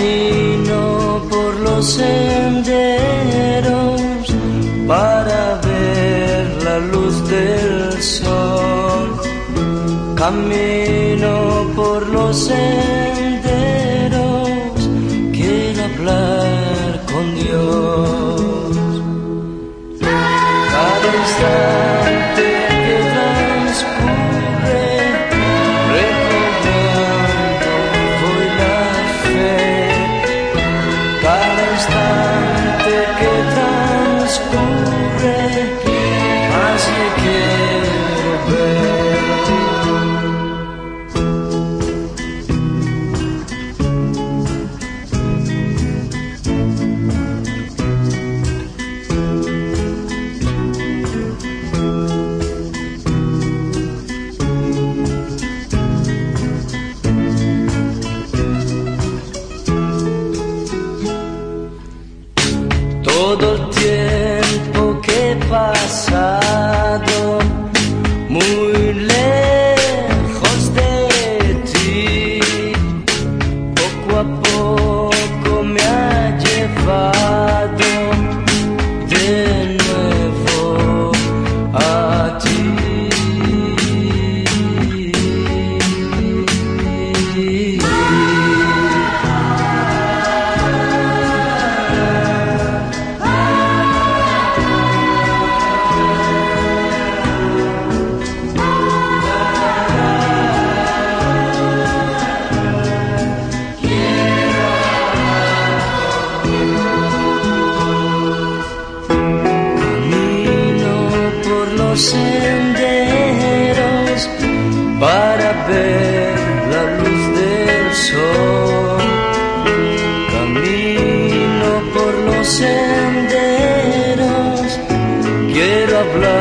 camino por los senderos para ver la luz del sol. Camino por los senderos Todo el tiempo que he pasado muy senderos para ver la luz del sol. Camino por los senderos, quiero hablar.